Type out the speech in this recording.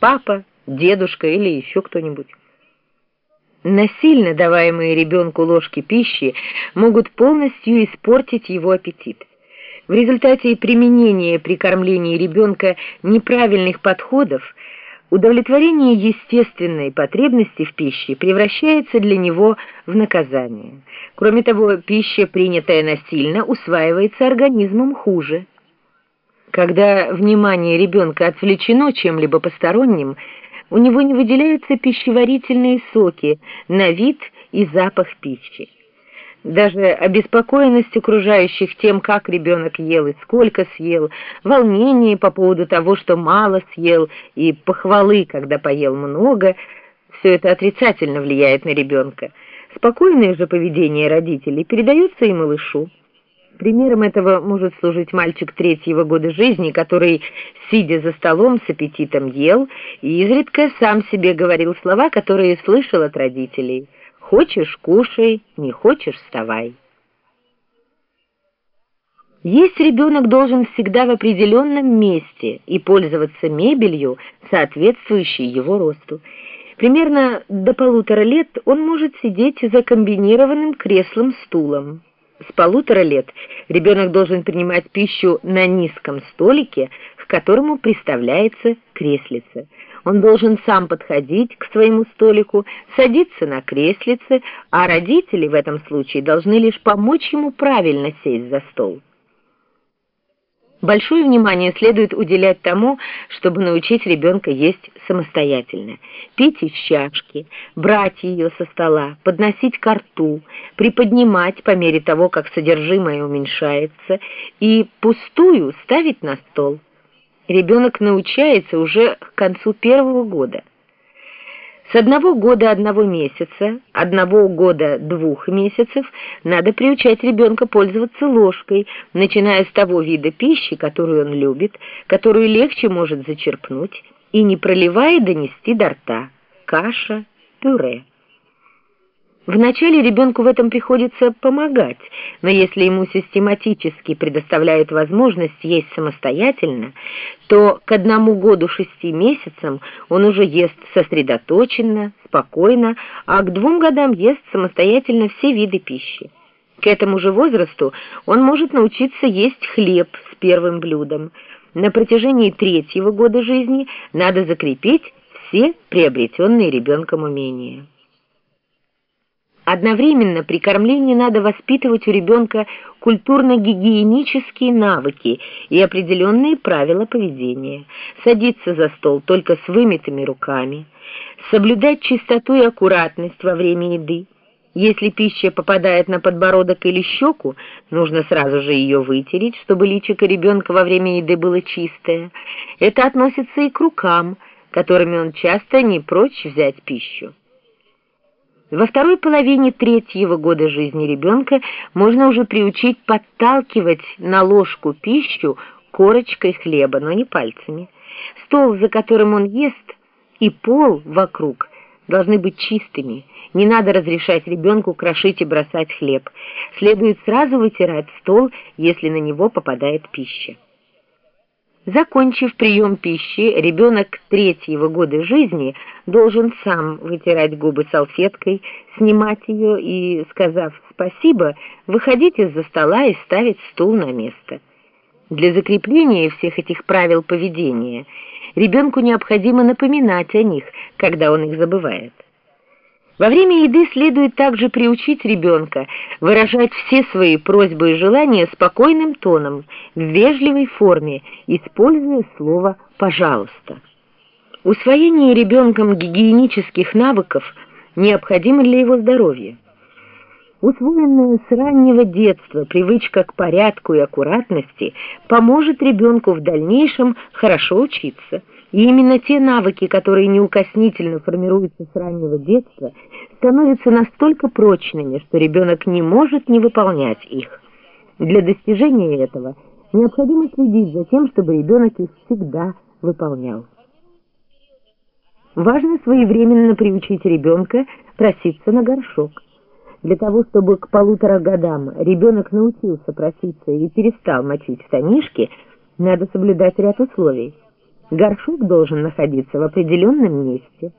папа, дедушка или еще кто-нибудь. Насильно даваемые ребенку ложки пищи могут полностью испортить его аппетит. В результате применения при кормлении ребенка неправильных подходов удовлетворение естественной потребности в пище превращается для него в наказание. Кроме того, пища, принятая насильно, усваивается организмом хуже. Когда внимание ребенка отвлечено чем-либо посторонним, у него не выделяются пищеварительные соки на вид и запах пищи. Даже обеспокоенность окружающих тем, как ребенок ел и сколько съел, волнение по поводу того, что мало съел, и похвалы, когда поел много, все это отрицательно влияет на ребенка. Спокойное же поведение родителей передается и малышу. Примером этого может служить мальчик третьего года жизни, который, сидя за столом, с аппетитом ел и изредка сам себе говорил слова, которые слышал от родителей – Хочешь – кушай, не хочешь – вставай. Есть ребенок должен всегда в определенном месте и пользоваться мебелью, соответствующей его росту. Примерно до полутора лет он может сидеть за комбинированным креслом-стулом. С полутора лет ребенок должен принимать пищу на низком столике, к которому приставляется креслице. Он должен сам подходить к своему столику, садиться на креслице, а родители в этом случае должны лишь помочь ему правильно сесть за стол. Большое внимание следует уделять тому, чтобы научить ребенка есть самостоятельно, пить из чашки, брать ее со стола, подносить ко рту, приподнимать по мере того, как содержимое уменьшается, и пустую ставить на стол ребенок научается уже к концу первого года. С одного года одного месяца, одного года двух месяцев надо приучать ребенка пользоваться ложкой, начиная с того вида пищи, которую он любит, которую легче может зачерпнуть, и не проливая донести до рта – каша, пюре. Вначале ребенку в этом приходится помогать, но если ему систематически предоставляют возможность есть самостоятельно, то к одному году шести месяцам он уже ест сосредоточенно, спокойно, а к двум годам ест самостоятельно все виды пищи. К этому же возрасту он может научиться есть хлеб с первым блюдом. На протяжении третьего года жизни надо закрепить все приобретенные ребенком умения. Одновременно при кормлении надо воспитывать у ребенка культурно-гигиенические навыки и определенные правила поведения. Садиться за стол только с вымытыми руками, соблюдать чистоту и аккуратность во время еды. Если пища попадает на подбородок или щеку, нужно сразу же ее вытереть, чтобы личико ребенка во время еды было чистое. Это относится и к рукам, которыми он часто не прочь взять пищу. Во второй половине третьего года жизни ребенка можно уже приучить подталкивать на ложку пищу корочкой хлеба, но не пальцами. Стол, за которым он ест, и пол вокруг должны быть чистыми. Не надо разрешать ребенку крошить и бросать хлеб. Следует сразу вытирать стол, если на него попадает пища. Закончив прием пищи, ребенок третьего года жизни должен сам вытирать губы салфеткой, снимать ее и, сказав «спасибо», выходить из-за стола и ставить стул на место. Для закрепления всех этих правил поведения ребенку необходимо напоминать о них, когда он их забывает. Во время еды следует также приучить ребенка выражать все свои просьбы и желания спокойным тоном, в вежливой форме, используя слово «пожалуйста». Усвоение ребенком гигиенических навыков необходимо для его здоровья. Усвоенная с раннего детства привычка к порядку и аккуратности поможет ребенку в дальнейшем хорошо учиться – и именно те навыки, которые неукоснительно формируются с раннего детства, становятся настолько прочными, что ребенок не может не выполнять их. Для достижения этого необходимо следить за тем, чтобы ребенок их всегда выполнял. Важно своевременно приучить ребенка проситься на горшок. Для того, чтобы к полутора годам ребенок научился проситься и перестал мочить штанишки, надо соблюдать ряд условий. Горшок должен находиться в определенном месте.